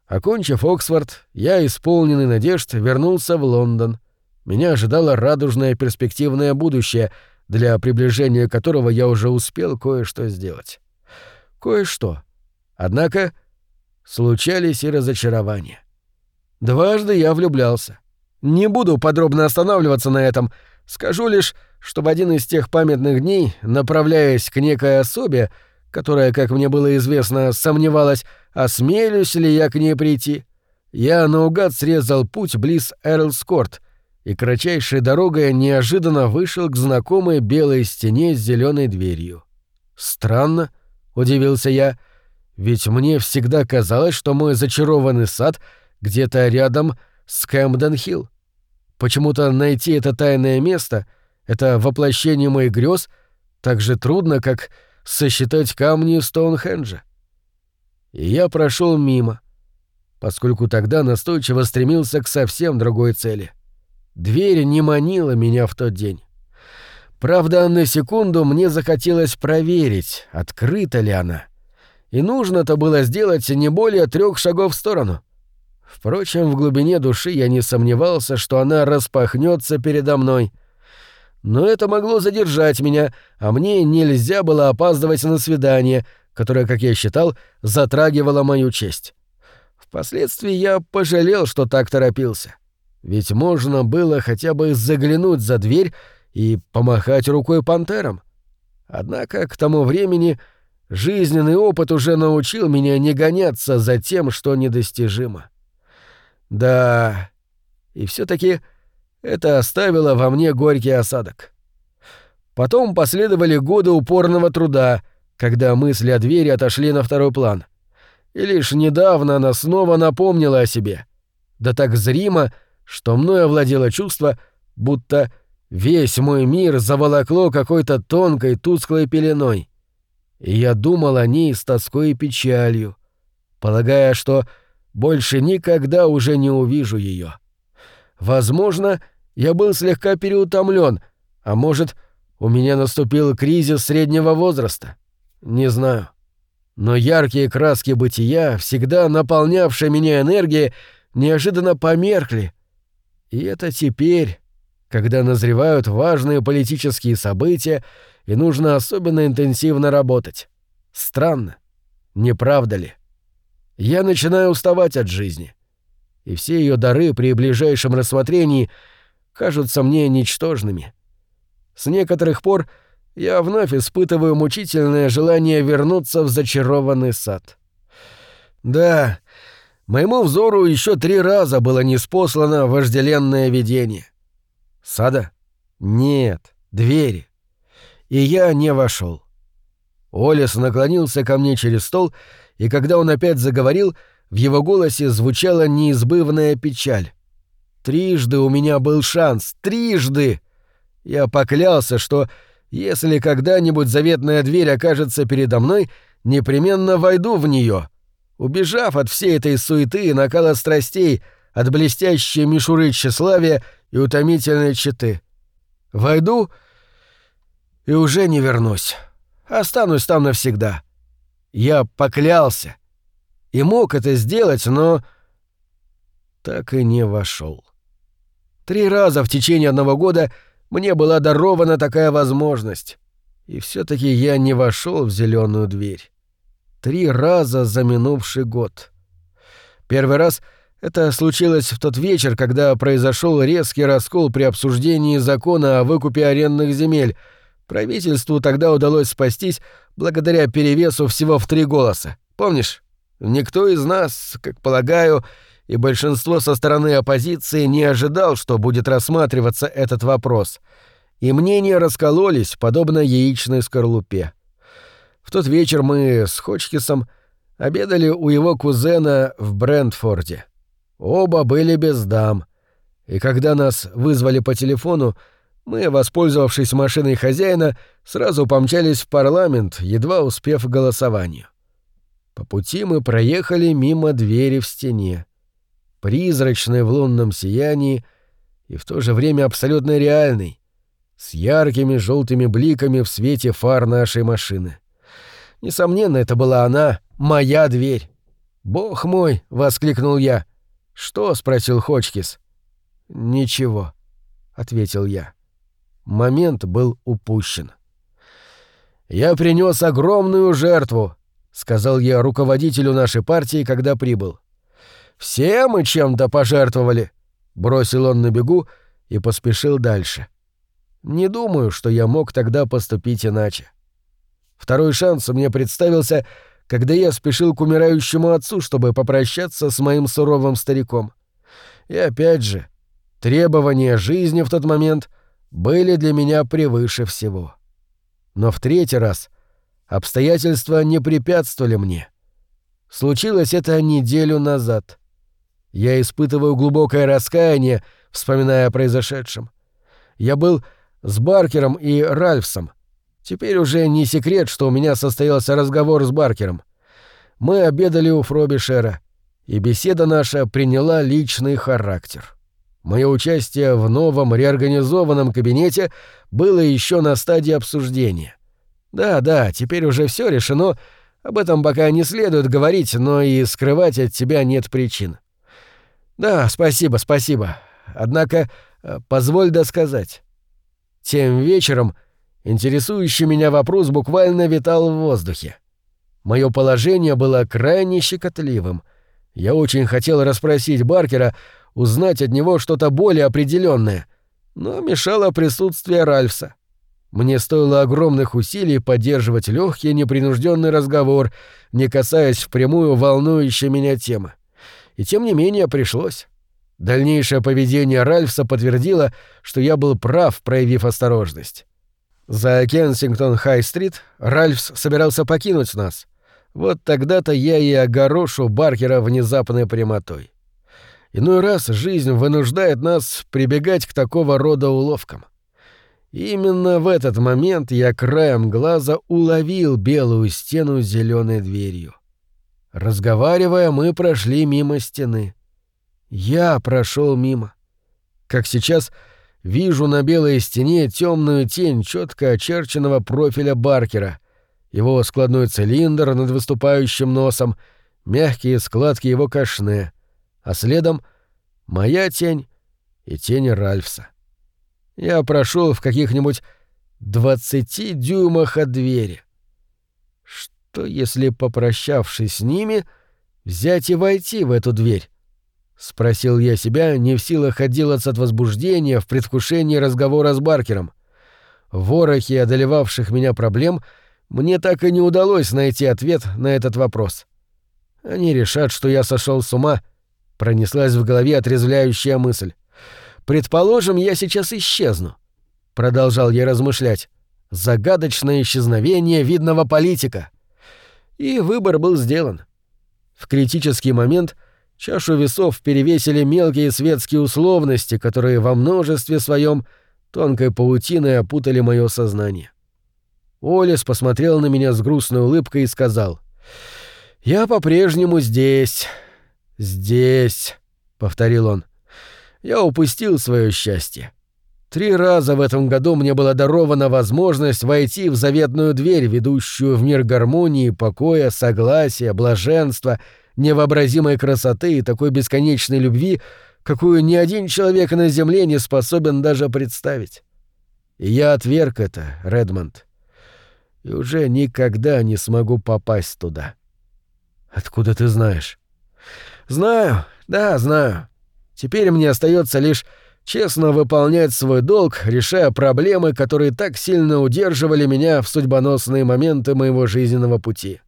Окончив Оксфорд, я, исполненный надежд, вернулся в Лондон — меня ожидало радужное перспективное будущее, для приближения которого я уже успел кое-что сделать. Кое-что. Однако случались и разочарования. Дважды я влюблялся. Не буду подробно останавливаться на этом, скажу лишь, что в один из тех памятных дней, направляясь к некой особе, которая, как мне было известно, сомневалась, осмелюсь ли я к ней прийти, я наугад срезал путь близ Эрлскорт — и кратчайшей дорогой неожиданно вышел к знакомой белой стене с зеленой дверью. «Странно», — удивился я, — «ведь мне всегда казалось, что мой зачарованный сад где-то рядом с Кэмден-Хилл. Почему-то найти это тайное место, это воплощение моих грез, так же трудно, как сосчитать камни Стоунхенджа. И я прошел мимо, поскольку тогда настойчиво стремился к совсем другой цели — Дверь не манила меня в тот день. Правда, на секунду мне захотелось проверить, открыта ли она. И нужно-то было сделать не более трех шагов в сторону. Впрочем, в глубине души я не сомневался, что она распахнется передо мной. Но это могло задержать меня, а мне нельзя было опаздывать на свидание, которое, как я считал, затрагивало мою честь. Впоследствии я пожалел, что так торопился. Ведь можно было хотя бы заглянуть за дверь и помахать рукой пантерам. Однако к тому времени жизненный опыт уже научил меня не гоняться за тем, что недостижимо. Да, и все таки это оставило во мне горький осадок. Потом последовали годы упорного труда, когда мысли о двери отошли на второй план. И лишь недавно она снова напомнила о себе. Да так зримо, что мной овладело чувство, будто весь мой мир заволокло какой-то тонкой тусклой пеленой. И я думал о ней с тоской и печалью, полагая, что больше никогда уже не увижу ее. Возможно, я был слегка переутомлен, а может, у меня наступил кризис среднего возраста. Не знаю. Но яркие краски бытия, всегда наполнявшие меня энергией, неожиданно померкли — и это теперь, когда назревают важные политические события, и нужно особенно интенсивно работать. Странно, не правда ли? Я начинаю уставать от жизни, и все ее дары при ближайшем рассмотрении кажутся мне ничтожными. С некоторых пор я вновь испытываю мучительное желание вернуться в зачарованный сад. Да, Моему взору еще три раза было неспослано вожделенное видение. Сада? Нет, двери. И я не вошел. Олес наклонился ко мне через стол, и когда он опять заговорил, в его голосе звучала неизбывная печаль. Трижды у меня был шанс, трижды! Я поклялся, что если когда-нибудь заветная дверь окажется передо мной, непременно войду в нее убежав от всей этой суеты и накала страстей, от блестящей мишуры тщеславия и утомительной читы. Войду и уже не вернусь. Останусь там навсегда. Я поклялся. И мог это сделать, но... Так и не вошел. Три раза в течение одного года мне была дарована такая возможность. И все таки я не вошел в зеленую дверь. Три раза за минувший год. Первый раз это случилось в тот вечер, когда произошел резкий раскол при обсуждении закона о выкупе арендных земель, Правительству тогда удалось спастись благодаря перевесу всего в три голоса. Помнишь? Никто из нас, как полагаю, и большинство со стороны оппозиции не ожидал, что будет рассматриваться этот вопрос. И мнения раскололись, подобно яичной скорлупе. В тот вечер мы с Хочкисом обедали у его кузена в Брентфорде. Оба были без дам. И когда нас вызвали по телефону, мы, воспользовавшись машиной хозяина, сразу помчались в парламент, едва успев к голосованию. По пути мы проехали мимо двери в стене, призрачной в лунном сиянии и в то же время абсолютно реальной, с яркими желтыми бликами в свете фар нашей машины. Несомненно, это была она, моя дверь. «Бог мой!» — воскликнул я. «Что?» — спросил Хочкис. «Ничего», — ответил я. Момент был упущен. «Я принес огромную жертву», — сказал я руководителю нашей партии, когда прибыл. «Все мы чем-то пожертвовали», — бросил он на бегу и поспешил дальше. Не думаю, что я мог тогда поступить иначе. Второй шанс мне представился, когда я спешил к умирающему отцу, чтобы попрощаться с моим суровым стариком. И опять же, требования жизни в тот момент были для меня превыше всего. Но в третий раз обстоятельства не препятствовали мне. Случилось это неделю назад. Я испытываю глубокое раскаяние, вспоминая о произошедшем. Я был с Баркером и Ральфсом — Теперь уже не секрет, что у меня состоялся разговор с Баркером. Мы обедали у Фробишера, и беседа наша приняла личный характер. Мое участие в новом реорганизованном кабинете было еще на стадии обсуждения. Да, да, теперь уже все решено, об этом пока не следует говорить, но и скрывать от тебя нет причин. Да, спасибо, спасибо. Однако, э, позволь досказать. Тем вечером Интересующий меня вопрос буквально витал в воздухе. Мое положение было крайне щекотливым. Я очень хотел расспросить Баркера, узнать от него что-то более определенное, но мешало присутствие Ральфса. Мне стоило огромных усилий поддерживать легкий непринужденный разговор, не касаясь впрямую волнующей меня темы. И тем не менее пришлось. Дальнейшее поведение Ральфса подтвердило, что я был прав, проявив осторожность. За Кенсингтон-Хай-стрит Ральфс собирался покинуть нас. Вот тогда-то я и огорошу Баркера внезапной прямотой. Иной раз жизнь вынуждает нас прибегать к такого рода уловкам. Именно в этот момент я краем глаза уловил белую стену с зеленой дверью. Разговаривая, мы прошли мимо стены. Я прошел мимо. Как сейчас — вижу на белой стене темную тень четко очерченного профиля Баркера, его складной цилиндр над выступающим носом, мягкие складки его кашне, а следом моя тень и тень Ральфса. Я прошел в каких-нибудь двадцати дюймах от двери. Что если, попрощавшись с ними, взять и войти в эту дверь? — спросил я себя, не в силах отделаться от возбуждения в предвкушении разговора с Баркером. В ворохе одолевавших меня проблем мне так и не удалось найти ответ на этот вопрос. Они решат, что я сошел с ума, пронеслась в голове отрезвляющая мысль. Предположим, я сейчас исчезну. Продолжал я размышлять. Загадочное исчезновение видного политика. И выбор был сделан. В критический момент — Чашу весов перевесили мелкие светские условности, которые во множестве своем тонкой паутиной опутали мое сознание. Олес посмотрел на меня с грустной улыбкой и сказал, «Я по-прежнему здесь, здесь», — повторил он. «Я упустил свое счастье. Три раза в этом году мне была дарована возможность войти в заветную дверь, ведущую в мир гармонии, покоя, согласия, блаженства — невообразимой красоты и такой бесконечной любви, какую ни один человек на Земле не способен даже представить. И я отверг это, Редмонд. И уже никогда не смогу попасть туда. Откуда ты знаешь? Знаю, да, знаю. Теперь мне остается лишь честно выполнять свой долг, решая проблемы, которые так сильно удерживали меня в судьбоносные моменты моего жизненного пути.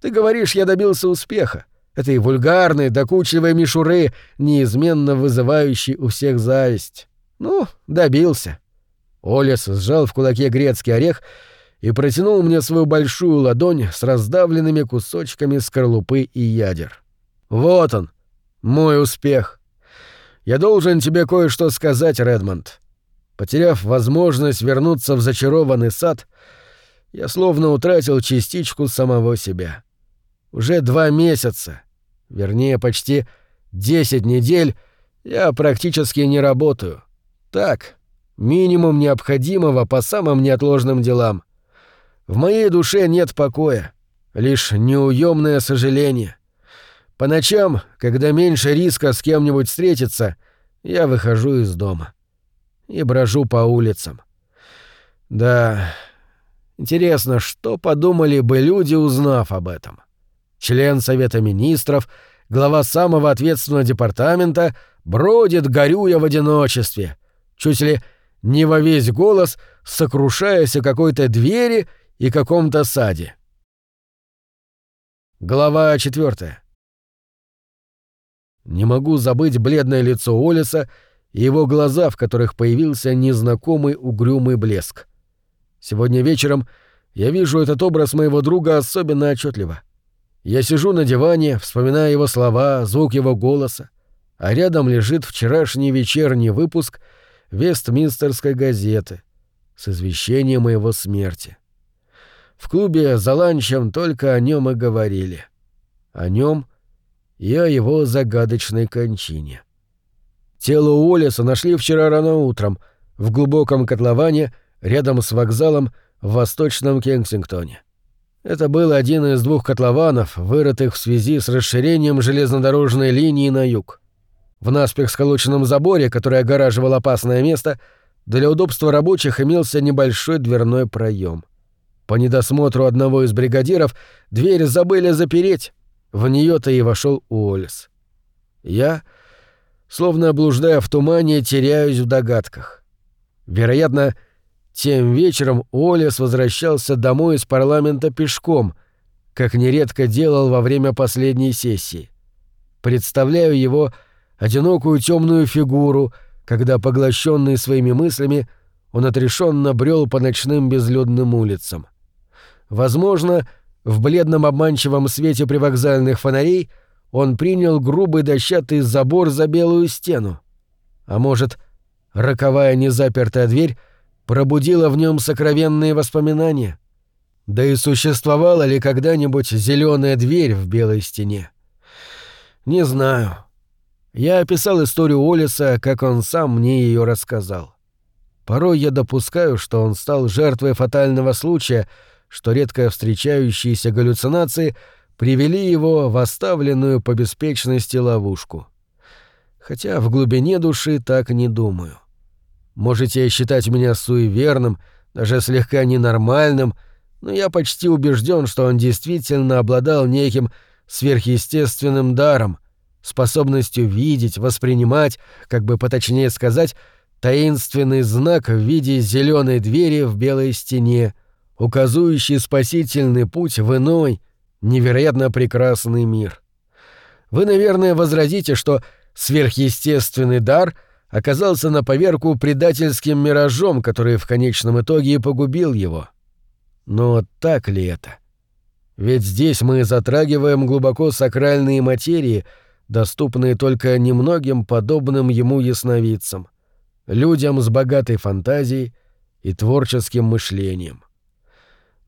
Ты говоришь, я добился успеха, этой вульгарной, докучливой мишуры, неизменно вызывающей у всех зависть. Ну, добился. Олес сжал в кулаке грецкий орех и протянул мне свою большую ладонь с раздавленными кусочками скорлупы и ядер. Вот он, мой успех. Я должен тебе кое-что сказать, Редмонд. Потеряв возможность вернуться в зачарованный сад, я словно утратил частичку самого себя. Уже два месяца, вернее, почти десять недель, я практически не работаю. Так, минимум необходимого по самым неотложным делам. В моей душе нет покоя, лишь неуемное сожаление. По ночам, когда меньше риска с кем-нибудь встретиться, я выхожу из дома и брожу по улицам. Да, интересно, что подумали бы люди, узнав об этом? — член Совета Министров, глава самого ответственного департамента, бродит, горюя в одиночестве, чуть ли не во весь голос, сокрушаясь о какой-то двери и каком-то саде. Глава четвертая. Не могу забыть бледное лицо Олиса и его глаза, в которых появился незнакомый угрюмый блеск. Сегодня вечером я вижу этот образ моего друга особенно отчетливо. Я сижу на диване, вспоминая его слова, звук его голоса, а рядом лежит вчерашний вечерний выпуск Вестминстерской газеты с извещением о его смерти. В клубе за ланчем только о нем и говорили. О нем и о его загадочной кончине. Тело Уоллеса нашли вчера рано утром в глубоком котловане рядом с вокзалом в Восточном Кенсингтоне. Это был один из двух котлованов, вырытых в связи с расширением железнодорожной линии на юг. В наспех сколоченном заборе, который огораживал опасное место, для удобства рабочих имелся небольшой дверной проем. По недосмотру одного из бригадиров дверь забыли запереть. В нее то и вошел Уоллес. Я, словно блуждая в тумане, теряюсь в догадках. Вероятно, тем вечером Олес возвращался домой из парламента пешком, как нередко делал во время последней сессии. Представляю его одинокую темную фигуру, когда, поглощенный своими мыслями, он отрешенно брел по ночным безлюдным улицам. Возможно, в бледном обманчивом свете привокзальных фонарей он принял грубый дощатый забор за белую стену. А может, роковая незапертая дверь — пробудила в нем сокровенные воспоминания. Да и существовала ли когда-нибудь зеленая дверь в белой стене? Не знаю. Я описал историю Олиса, как он сам мне ее рассказал. Порой я допускаю, что он стал жертвой фатального случая, что редко встречающиеся галлюцинации привели его в оставленную по беспечности ловушку. Хотя в глубине души так не думаю. Можете считать меня суеверным, даже слегка ненормальным, но я почти убежден, что он действительно обладал неким сверхъестественным даром, способностью видеть, воспринимать, как бы поточнее сказать, таинственный знак в виде зеленой двери в белой стене, указывающий спасительный путь в иной, невероятно прекрасный мир. Вы, наверное, возразите, что сверхъестественный дар — оказался на поверку предательским миражом, который в конечном итоге и погубил его. Но так ли это? Ведь здесь мы затрагиваем глубоко сакральные материи, доступные только немногим подобным ему ясновидцам, людям с богатой фантазией и творческим мышлением.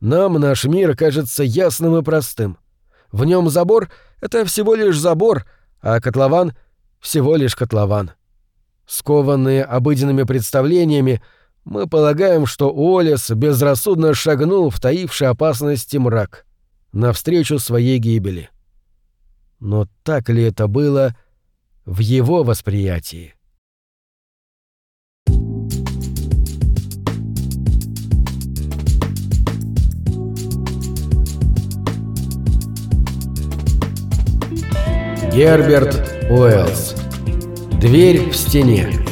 Нам наш мир кажется ясным и простым. В нем забор — это всего лишь забор, а котлован — всего лишь котлован. — Скованные обыденными представлениями, мы полагаем, что Уоллес безрассудно шагнул в таивший опасности мрак, навстречу своей гибели. Но так ли это было в его восприятии? Герберт Уэллс Дверь в стене.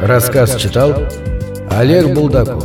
Рассказ читал Олег Булдаков.